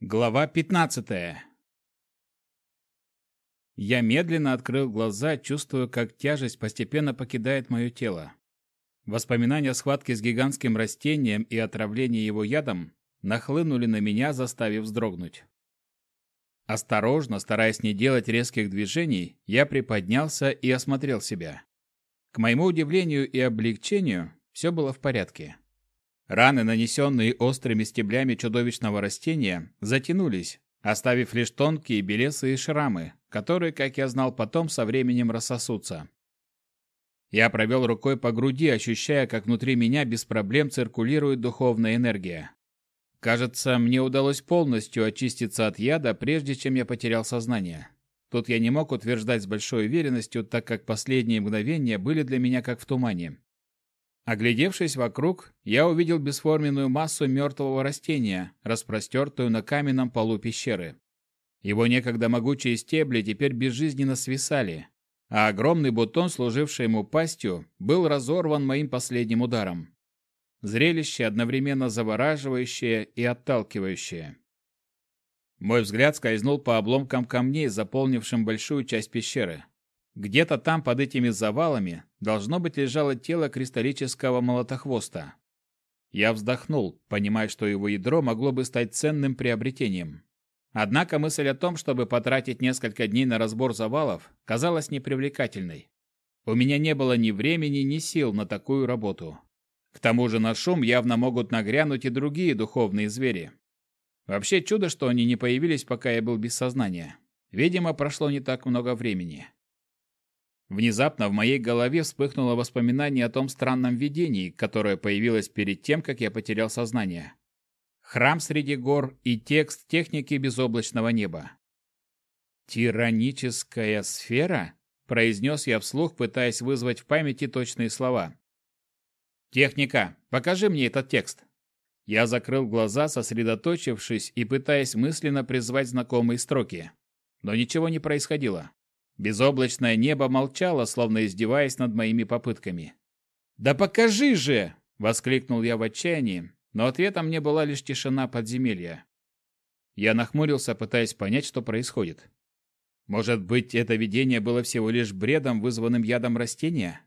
Глава 15. Я медленно открыл глаза, чувствуя, как тяжесть постепенно покидает мое тело. Воспоминания о схватке с гигантским растением и отравлении его ядом нахлынули на меня, заставив вздрогнуть. Осторожно, стараясь не делать резких движений, я приподнялся и осмотрел себя. К моему удивлению и облегчению, все было в порядке. Раны, нанесенные острыми стеблями чудовищного растения, затянулись, оставив лишь тонкие белесые шрамы, которые, как я знал потом, со временем рассосутся. Я провел рукой по груди, ощущая, как внутри меня без проблем циркулирует духовная энергия. Кажется, мне удалось полностью очиститься от яда, прежде чем я потерял сознание. Тут я не мог утверждать с большой уверенностью, так как последние мгновения были для меня как в тумане. Оглядевшись вокруг, я увидел бесформенную массу мертвого растения, распростертую на каменном полу пещеры. Его некогда могучие стебли теперь безжизненно свисали, а огромный бутон, служивший ему пастью, был разорван моим последним ударом. Зрелище одновременно завораживающее и отталкивающее. Мой взгляд скользнул по обломкам камней, заполнившим большую часть пещеры. Где-то там, под этими завалами, должно быть лежало тело кристаллического молотохвоста. Я вздохнул, понимая, что его ядро могло бы стать ценным приобретением. Однако мысль о том, чтобы потратить несколько дней на разбор завалов, казалась непривлекательной. У меня не было ни времени, ни сил на такую работу. К тому же на шум явно могут нагрянуть и другие духовные звери. Вообще чудо, что они не появились, пока я был без сознания. Видимо, прошло не так много времени. Внезапно в моей голове вспыхнуло воспоминание о том странном видении, которое появилось перед тем, как я потерял сознание. Храм среди гор и текст техники безоблачного неба. «Тираническая сфера?» – произнес я вслух, пытаясь вызвать в памяти точные слова. «Техника, покажи мне этот текст». Я закрыл глаза, сосредоточившись и пытаясь мысленно призвать знакомые строки. Но ничего не происходило. Безоблачное небо молчало, словно издеваясь над моими попытками. «Да покажи же!» — воскликнул я в отчаянии, но ответом мне была лишь тишина подземелья. Я нахмурился, пытаясь понять, что происходит. Может быть, это видение было всего лишь бредом, вызванным ядом растения?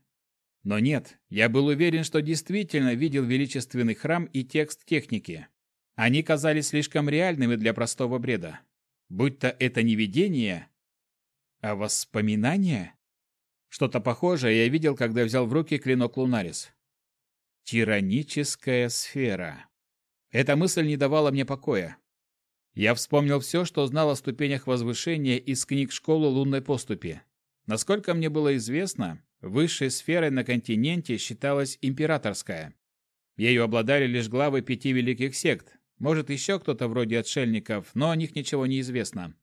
Но нет, я был уверен, что действительно видел величественный храм и текст техники. Они казались слишком реальными для простого бреда. Будь-то это не видение, а воспоминания? Что-то похожее я видел, когда взял в руки клинок Лунарис. Тираническая сфера. Эта мысль не давала мне покоя. Я вспомнил все, что знал о ступенях возвышения из книг школы лунной поступи. Насколько мне было известно, высшей сферой на континенте считалась императорская. Ею обладали лишь главы пяти великих сект, может еще кто-то вроде отшельников, но о них ничего не известно.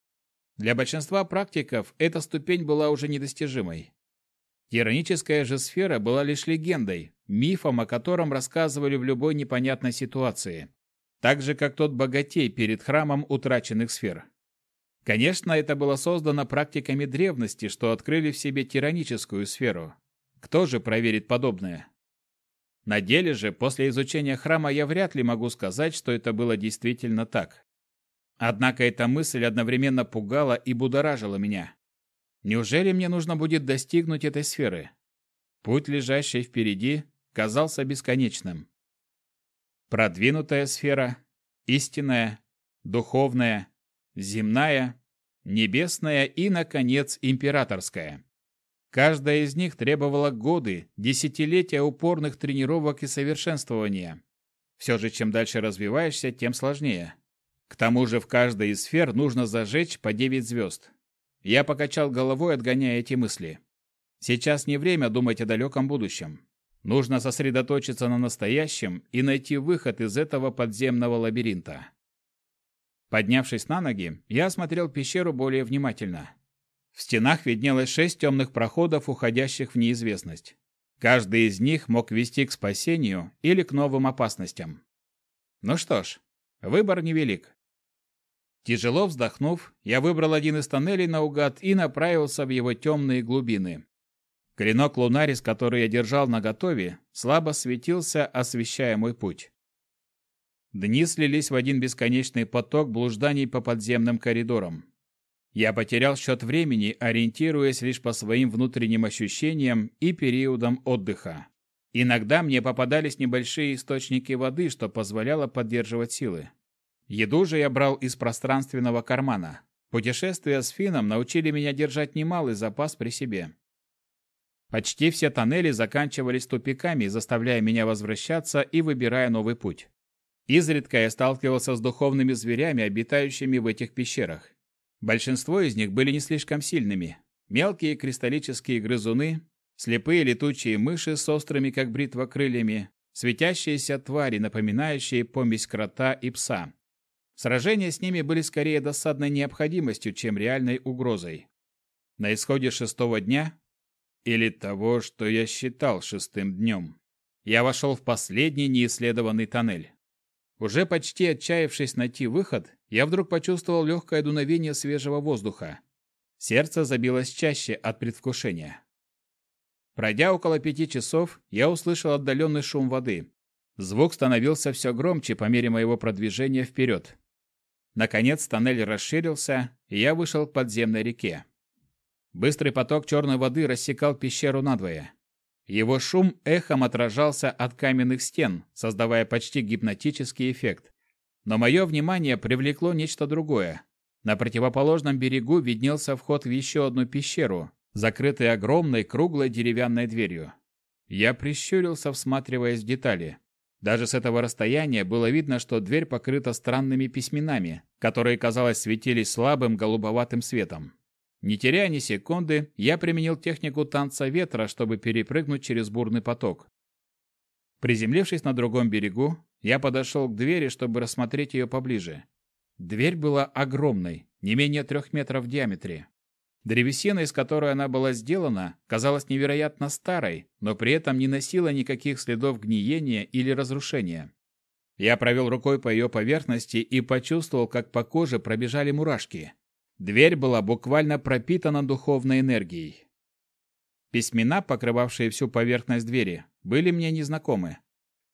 Для большинства практиков эта ступень была уже недостижимой. Тираническая же сфера была лишь легендой, мифом, о котором рассказывали в любой непонятной ситуации. Так же, как тот богатей перед храмом утраченных сфер. Конечно, это было создано практиками древности, что открыли в себе тираническую сферу. Кто же проверит подобное? На деле же, после изучения храма я вряд ли могу сказать, что это было действительно так. Однако эта мысль одновременно пугала и будоражила меня. Неужели мне нужно будет достигнуть этой сферы? Путь, лежащий впереди, казался бесконечным. Продвинутая сфера, истинная, духовная, земная, небесная и, наконец, императорская. Каждая из них требовала годы, десятилетия упорных тренировок и совершенствования. Все же, чем дальше развиваешься, тем сложнее. К тому же в каждой из сфер нужно зажечь по 9 звезд. Я покачал головой, отгоняя эти мысли. Сейчас не время думать о далеком будущем. Нужно сосредоточиться на настоящем и найти выход из этого подземного лабиринта. Поднявшись на ноги, я осмотрел пещеру более внимательно. В стенах виднелось шесть темных проходов, уходящих в неизвестность. Каждый из них мог вести к спасению или к новым опасностям. Ну что ж, выбор невелик. Тяжело вздохнув, я выбрал один из тоннелей наугад и направился в его темные глубины. Клинок Лунарис, который я держал наготове, слабо светился, освещая мой путь. Дни слились в один бесконечный поток блужданий по подземным коридорам. Я потерял счет времени, ориентируясь лишь по своим внутренним ощущениям и периодам отдыха. Иногда мне попадались небольшие источники воды, что позволяло поддерживать силы. Еду же я брал из пространственного кармана. Путешествия с Фином научили меня держать немалый запас при себе. Почти все тоннели заканчивались тупиками, заставляя меня возвращаться и выбирая новый путь. Изредка я сталкивался с духовными зверями, обитающими в этих пещерах. Большинство из них были не слишком сильными. Мелкие кристаллические грызуны, слепые летучие мыши с острыми, как бритва, крыльями, светящиеся твари, напоминающие помесь крота и пса. Сражения с ними были скорее досадной необходимостью, чем реальной угрозой. На исходе шестого дня, или того, что я считал шестым днем, я вошел в последний неисследованный тоннель. Уже почти отчаявшись найти выход, я вдруг почувствовал легкое дуновение свежего воздуха. Сердце забилось чаще от предвкушения. Пройдя около пяти часов, я услышал отдаленный шум воды. Звук становился все громче по мере моего продвижения вперед. Наконец тоннель расширился, и я вышел к подземной реке. Быстрый поток черной воды рассекал пещеру надвое. Его шум эхом отражался от каменных стен, создавая почти гипнотический эффект. Но мое внимание привлекло нечто другое. На противоположном берегу виднелся вход в еще одну пещеру, закрытый огромной круглой деревянной дверью. Я прищурился, всматриваясь в детали. Даже с этого расстояния было видно, что дверь покрыта странными письменами, которые, казалось, светились слабым голубоватым светом. Не теряя ни секунды, я применил технику танца ветра, чтобы перепрыгнуть через бурный поток. Приземлившись на другом берегу, я подошел к двери, чтобы рассмотреть ее поближе. Дверь была огромной, не менее трех метров в диаметре. Древесина, из которой она была сделана, казалась невероятно старой, но при этом не носила никаких следов гниения или разрушения. Я провел рукой по ее поверхности и почувствовал, как по коже пробежали мурашки. Дверь была буквально пропитана духовной энергией. Письмена, покрывавшие всю поверхность двери, были мне незнакомы.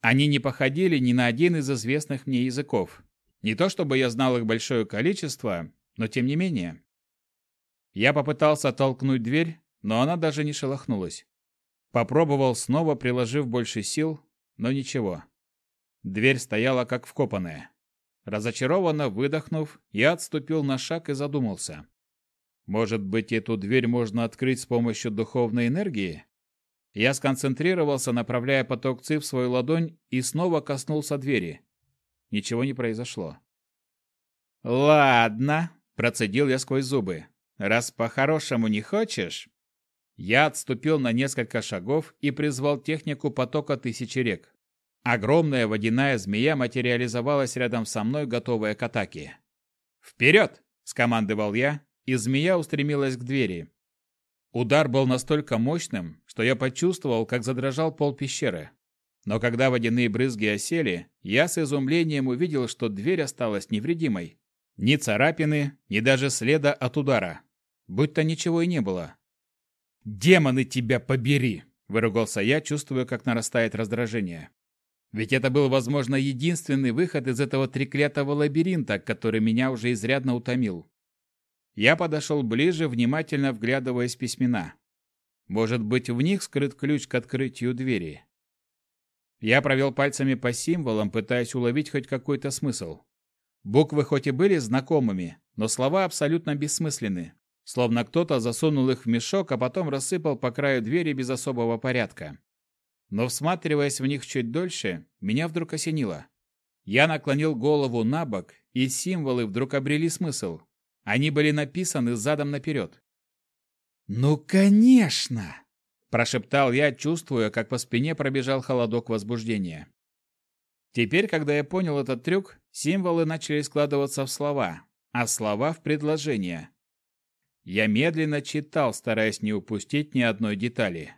Они не походили ни на один из известных мне языков. Не то чтобы я знал их большое количество, но тем не менее. Я попытался толкнуть дверь, но она даже не шелохнулась. Попробовал снова, приложив больше сил, но ничего. Дверь стояла как вкопанная. Разочарованно выдохнув, я отступил на шаг и задумался. Может быть, эту дверь можно открыть с помощью духовной энергии? Я сконцентрировался, направляя поток ци в свою ладонь и снова коснулся двери. Ничего не произошло. «Ладно», — процедил я сквозь зубы. Раз по-хорошему не хочешь...» Я отступил на несколько шагов и призвал технику потока тысячи рек. Огромная водяная змея материализовалась рядом со мной, готовая к атаке. «Вперед!» – скомандовал я, и змея устремилась к двери. Удар был настолько мощным, что я почувствовал, как задрожал пол пещеры. Но когда водяные брызги осели, я с изумлением увидел, что дверь осталась невредимой. Ни царапины, ни даже следа от удара. Будь-то ничего и не было. «Демоны тебя побери!» – выругался я, чувствуя, как нарастает раздражение. Ведь это был, возможно, единственный выход из этого треклятого лабиринта, который меня уже изрядно утомил. Я подошел ближе, внимательно вглядываясь в письмена. Может быть, в них скрыт ключ к открытию двери. Я провел пальцами по символам, пытаясь уловить хоть какой-то смысл. Буквы хоть и были знакомыми, но слова абсолютно бессмысленны. Словно кто-то засунул их в мешок, а потом рассыпал по краю двери без особого порядка. Но всматриваясь в них чуть дольше, меня вдруг осенило. Я наклонил голову на бок, и символы вдруг обрели смысл. Они были написаны задом наперед. «Ну, конечно!» – прошептал я, чувствуя, как по спине пробежал холодок возбуждения. Теперь, когда я понял этот трюк, символы начали складываться в слова, а слова в предложения. Я медленно читал, стараясь не упустить ни одной детали.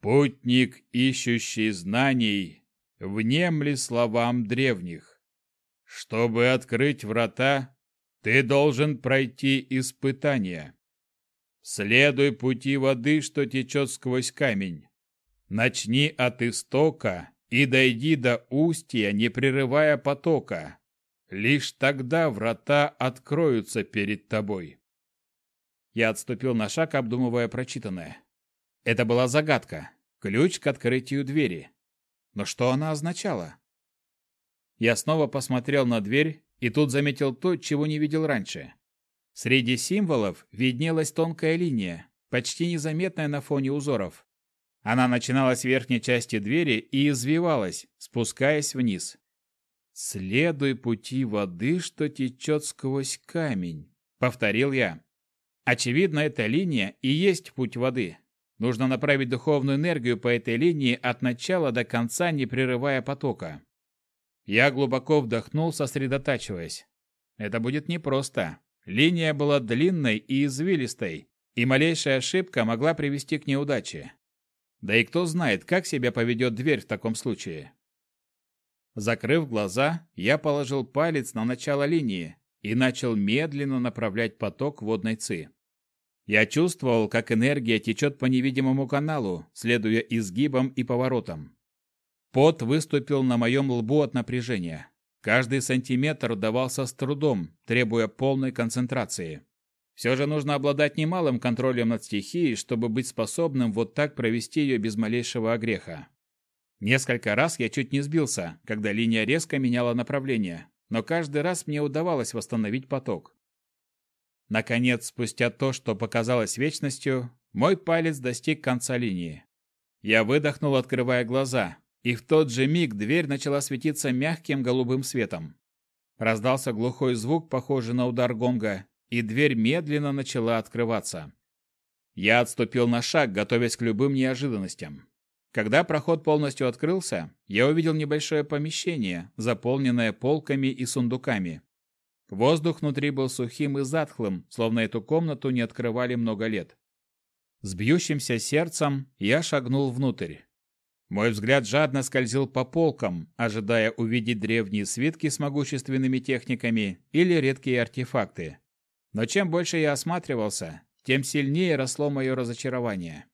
«Путник, ищущий знаний, внемли словам древних. Чтобы открыть врата, ты должен пройти испытания. Следуй пути воды, что течет сквозь камень. Начни от истока и дойди до устья, не прерывая потока. Лишь тогда врата откроются перед тобой. Я отступил на шаг, обдумывая прочитанное. Это была загадка, ключ к открытию двери. Но что она означала? Я снова посмотрел на дверь и тут заметил то, чего не видел раньше. Среди символов виднелась тонкая линия, почти незаметная на фоне узоров. Она начиналась с верхней части двери и извивалась, спускаясь вниз. «Следуй пути воды, что течет сквозь камень», — повторил я. Очевидно, эта линия и есть путь воды. Нужно направить духовную энергию по этой линии от начала до конца, не прерывая потока. Я глубоко вдохнул, сосредотачиваясь. Это будет непросто. Линия была длинной и извилистой, и малейшая ошибка могла привести к неудаче. Да и кто знает, как себя поведет дверь в таком случае. Закрыв глаза, я положил палец на начало линии и начал медленно направлять поток водной ци. Я чувствовал, как энергия течет по невидимому каналу, следуя изгибам и поворотам. Пот выступил на моем лбу от напряжения. Каждый сантиметр давался с трудом, требуя полной концентрации. Все же нужно обладать немалым контролем над стихией, чтобы быть способным вот так провести ее без малейшего огреха. Несколько раз я чуть не сбился, когда линия резко меняла направление, но каждый раз мне удавалось восстановить поток. Наконец, спустя то, что показалось вечностью, мой палец достиг конца линии. Я выдохнул, открывая глаза, и в тот же миг дверь начала светиться мягким голубым светом. Раздался глухой звук, похожий на удар гонга, и дверь медленно начала открываться. Я отступил на шаг, готовясь к любым неожиданностям. Когда проход полностью открылся, я увидел небольшое помещение, заполненное полками и сундуками. Воздух внутри был сухим и затхлым, словно эту комнату не открывали много лет. С бьющимся сердцем я шагнул внутрь. Мой взгляд жадно скользил по полкам, ожидая увидеть древние свитки с могущественными техниками или редкие артефакты. Но чем больше я осматривался, тем сильнее росло мое разочарование.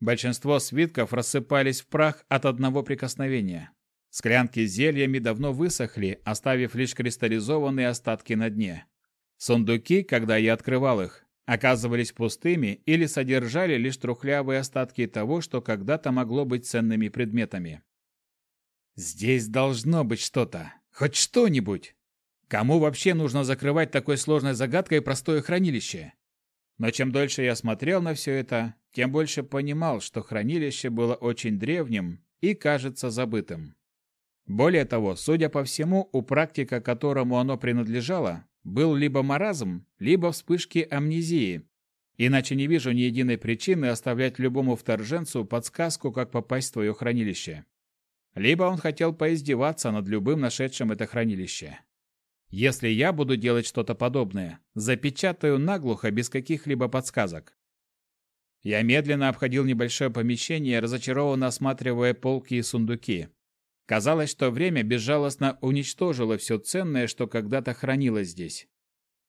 Большинство свитков рассыпались в прах от одного прикосновения. Склянки с зельями давно высохли, оставив лишь кристаллизованные остатки на дне. Сундуки, когда я открывал их, оказывались пустыми или содержали лишь трухлявые остатки того, что когда-то могло быть ценными предметами. Здесь должно быть что-то, хоть что-нибудь. Кому вообще нужно закрывать такой сложной загадкой простое хранилище? Но чем дольше я смотрел на все это, тем больше понимал, что хранилище было очень древним и кажется забытым. Более того, судя по всему, у практика, которому оно принадлежало, был либо маразм, либо вспышки амнезии. Иначе не вижу ни единой причины оставлять любому вторженцу подсказку, как попасть в твое хранилище. Либо он хотел поиздеваться над любым нашедшим это хранилище. Если я буду делать что-то подобное, запечатаю наглухо без каких-либо подсказок. Я медленно обходил небольшое помещение, разочарованно осматривая полки и сундуки. Казалось, что время безжалостно уничтожило все ценное, что когда-то хранилось здесь.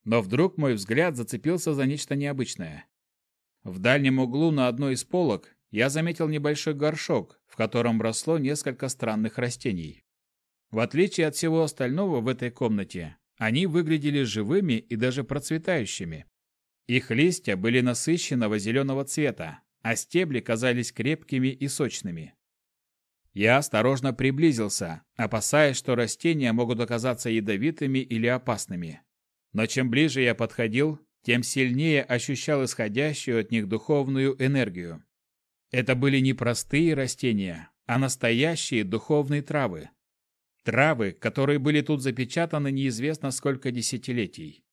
Но вдруг мой взгляд зацепился за нечто необычное. В дальнем углу на одной из полок я заметил небольшой горшок, в котором росло несколько странных растений. В отличие от всего остального в этой комнате, они выглядели живыми и даже процветающими. Их листья были насыщенного зеленого цвета, а стебли казались крепкими и сочными. Я осторожно приблизился, опасаясь, что растения могут оказаться ядовитыми или опасными. Но чем ближе я подходил, тем сильнее ощущал исходящую от них духовную энергию. Это были не простые растения, а настоящие духовные травы. Травы, которые были тут запечатаны неизвестно сколько десятилетий.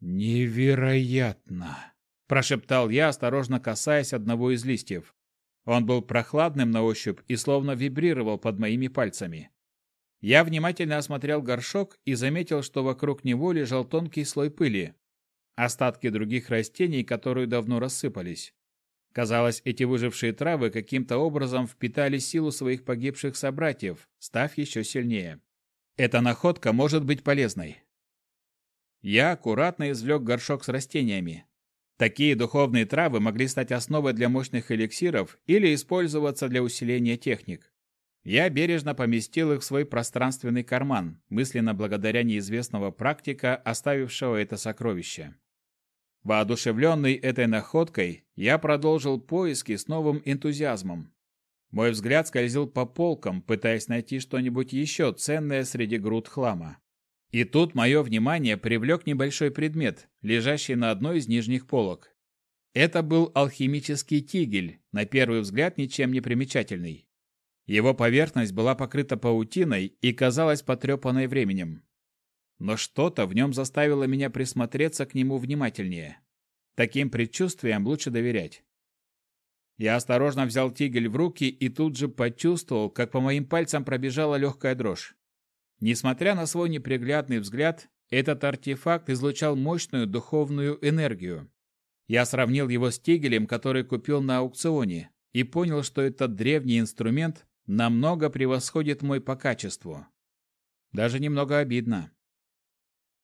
«Невероятно!» – прошептал я, осторожно касаясь одного из листьев. Он был прохладным на ощупь и словно вибрировал под моими пальцами. Я внимательно осмотрел горшок и заметил, что вокруг него лежал тонкий слой пыли. Остатки других растений, которые давно рассыпались. Казалось, эти выжившие травы каким-то образом впитали силу своих погибших собратьев, став еще сильнее. Эта находка может быть полезной. Я аккуратно извлек горшок с растениями, Такие духовные травы могли стать основой для мощных эликсиров или использоваться для усиления техник. Я бережно поместил их в свой пространственный карман, мысленно благодаря неизвестного практика, оставившего это сокровище. Воодушевленный этой находкой, я продолжил поиски с новым энтузиазмом. Мой взгляд скользил по полкам, пытаясь найти что-нибудь еще ценное среди груд хлама. И тут мое внимание привлек небольшой предмет, лежащий на одной из нижних полок. Это был алхимический тигель, на первый взгляд ничем не примечательный. Его поверхность была покрыта паутиной и казалась потрепанной временем. Но что-то в нем заставило меня присмотреться к нему внимательнее. Таким предчувствиям лучше доверять. Я осторожно взял тигель в руки и тут же почувствовал, как по моим пальцам пробежала легкая дрожь. Несмотря на свой неприглядный взгляд, этот артефакт излучал мощную духовную энергию. Я сравнил его с тигелем, который купил на аукционе, и понял, что этот древний инструмент намного превосходит мой по качеству. Даже немного обидно.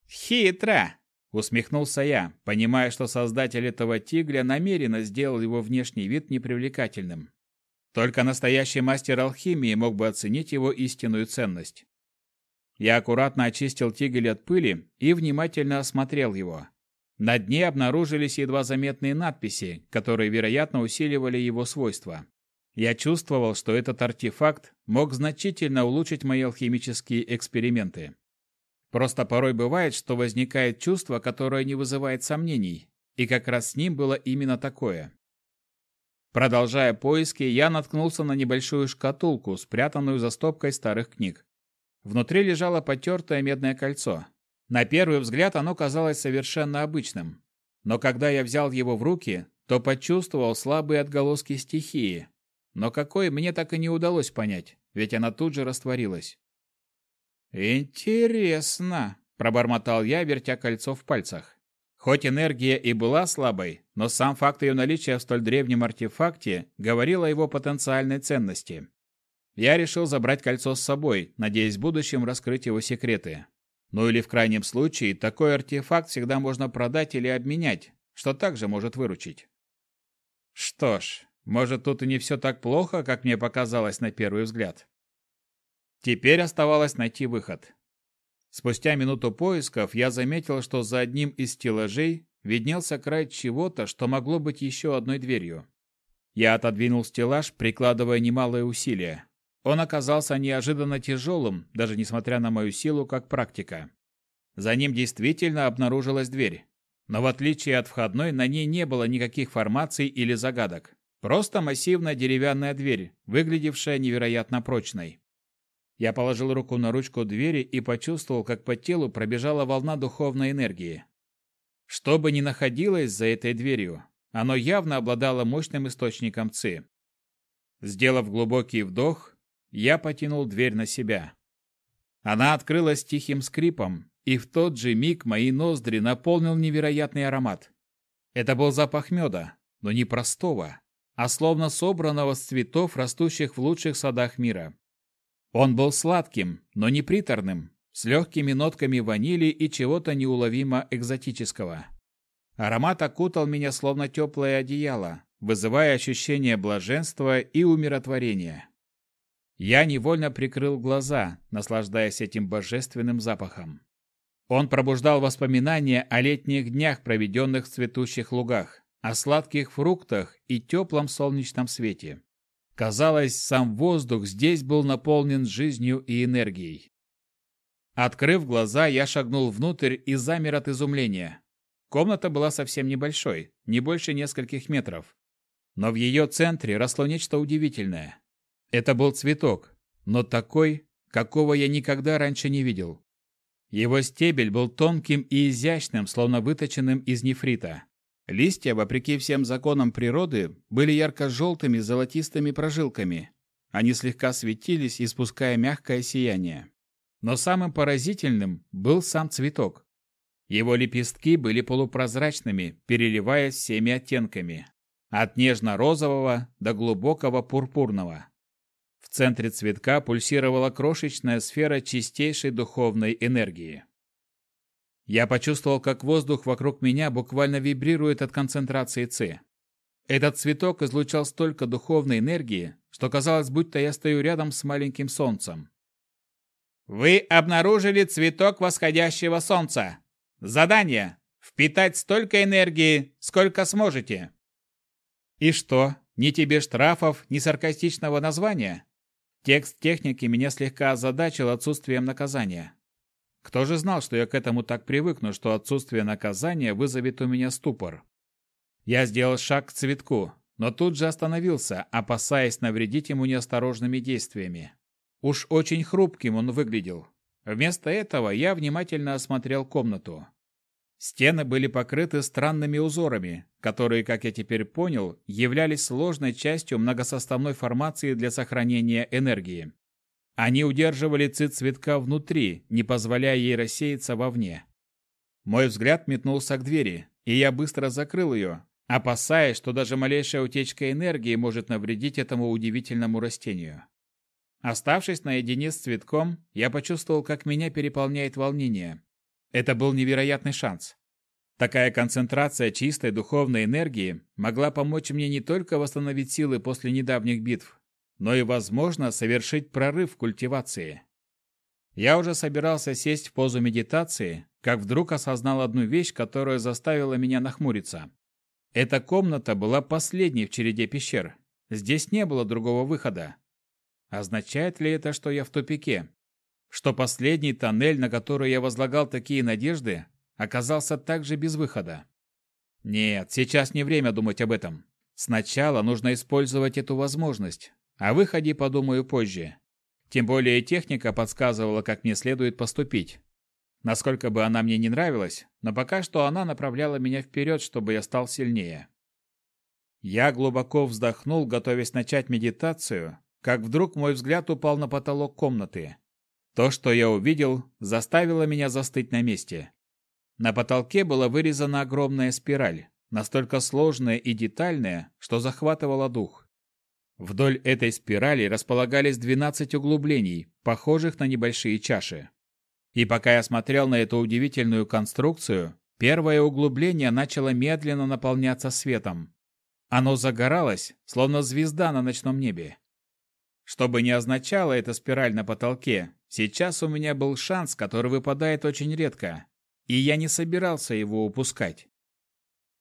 «Хитро!» — усмехнулся я, понимая, что создатель этого тигля намеренно сделал его внешний вид непривлекательным. Только настоящий мастер алхимии мог бы оценить его истинную ценность. Я аккуратно очистил тигель от пыли и внимательно осмотрел его. На дне обнаружились едва заметные надписи, которые, вероятно, усиливали его свойства. Я чувствовал, что этот артефакт мог значительно улучшить мои алхимические эксперименты. Просто порой бывает, что возникает чувство, которое не вызывает сомнений, и как раз с ним было именно такое. Продолжая поиски, я наткнулся на небольшую шкатулку, спрятанную за стопкой старых книг. Внутри лежало потертое медное кольцо. На первый взгляд оно казалось совершенно обычным. Но когда я взял его в руки, то почувствовал слабые отголоски стихии. Но какой, мне так и не удалось понять, ведь она тут же растворилась. «Интересно», – пробормотал я, вертя кольцо в пальцах. Хоть энергия и была слабой, но сам факт ее наличия в столь древнем артефакте говорил о его потенциальной ценности. Я решил забрать кольцо с собой, надеясь в будущем раскрыть его секреты. Ну или в крайнем случае, такой артефакт всегда можно продать или обменять, что также может выручить. Что ж, может тут и не все так плохо, как мне показалось на первый взгляд. Теперь оставалось найти выход. Спустя минуту поисков я заметил, что за одним из стеллажей виднелся край чего-то, что могло быть еще одной дверью. Я отодвинул стеллаж, прикладывая немалые усилия. Он оказался неожиданно тяжелым, даже несмотря на мою силу как практика. За ним действительно обнаружилась дверь. Но в отличие от входной, на ней не было никаких формаций или загадок. Просто массивная деревянная дверь, выглядевшая невероятно прочной. Я положил руку на ручку двери и почувствовал, как по телу пробежала волна духовной энергии. Что бы ни находилось за этой дверью, оно явно обладало мощным источником ЦИ. Сделав глубокий вдох, я потянул дверь на себя. Она открылась тихим скрипом, и в тот же миг мои ноздри наполнил невероятный аромат. Это был запах меда, но не простого, а словно собранного с цветов, растущих в лучших садах мира. Он был сладким, но не приторным, с легкими нотками ванили и чего-то неуловимо экзотического. Аромат окутал меня словно теплое одеяло, вызывая ощущение блаженства и умиротворения. Я невольно прикрыл глаза, наслаждаясь этим божественным запахом. Он пробуждал воспоминания о летних днях, проведенных в цветущих лугах, о сладких фруктах и теплом солнечном свете. Казалось, сам воздух здесь был наполнен жизнью и энергией. Открыв глаза, я шагнул внутрь и замер от изумления. Комната была совсем небольшой, не больше нескольких метров. Но в ее центре росло нечто удивительное. Это был цветок, но такой, какого я никогда раньше не видел. Его стебель был тонким и изящным, словно выточенным из нефрита. Листья, вопреки всем законам природы, были ярко-желтыми с золотистыми прожилками. Они слегка светились, испуская мягкое сияние. Но самым поразительным был сам цветок. Его лепестки были полупрозрачными, переливаясь всеми оттенками. От нежно-розового до глубокого пурпурного центре цветка пульсировала крошечная сфера чистейшей духовной энергии. Я почувствовал, как воздух вокруг меня буквально вибрирует от концентрации Ци. Этот цветок излучал столько духовной энергии, что казалось, будто я стою рядом с маленьким солнцем. Вы обнаружили цветок восходящего солнца. Задание – впитать столько энергии, сколько сможете. И что, ни тебе штрафов, ни саркастичного названия? Текст техники меня слегка озадачил отсутствием наказания. Кто же знал, что я к этому так привыкну, что отсутствие наказания вызовет у меня ступор? Я сделал шаг к цветку, но тут же остановился, опасаясь навредить ему неосторожными действиями. Уж очень хрупким он выглядел. Вместо этого я внимательно осмотрел комнату. Стены были покрыты странными узорами, которые, как я теперь понял, являлись сложной частью многосоставной формации для сохранения энергии. Они удерживали цит цветка внутри, не позволяя ей рассеяться вовне. Мой взгляд метнулся к двери, и я быстро закрыл ее, опасаясь, что даже малейшая утечка энергии может навредить этому удивительному растению. Оставшись наедине с цветком, я почувствовал, как меня переполняет волнение. Это был невероятный шанс. Такая концентрация чистой духовной энергии могла помочь мне не только восстановить силы после недавних битв, но и, возможно, совершить прорыв в культивации. Я уже собирался сесть в позу медитации, как вдруг осознал одну вещь, которая заставила меня нахмуриться. Эта комната была последней в череде пещер. Здесь не было другого выхода. Означает ли это, что я в тупике? Что последний тоннель, на который я возлагал такие надежды, оказался также без выхода? Нет, сейчас не время думать об этом. Сначала нужно использовать эту возможность. О выходе подумаю позже. Тем более техника подсказывала, как мне следует поступить. Насколько бы она мне не нравилась, но пока что она направляла меня вперед, чтобы я стал сильнее. Я глубоко вздохнул, готовясь начать медитацию, как вдруг мой взгляд упал на потолок комнаты. То, что я увидел, заставило меня застыть на месте. На потолке была вырезана огромная спираль, настолько сложная и детальная, что захватывала дух. Вдоль этой спирали располагались 12 углублений, похожих на небольшие чаши. И пока я смотрел на эту удивительную конструкцию, первое углубление начало медленно наполняться светом. Оно загоралось, словно звезда на ночном небе. Что бы ни означала эта спираль на потолке, сейчас у меня был шанс, который выпадает очень редко, и я не собирался его упускать.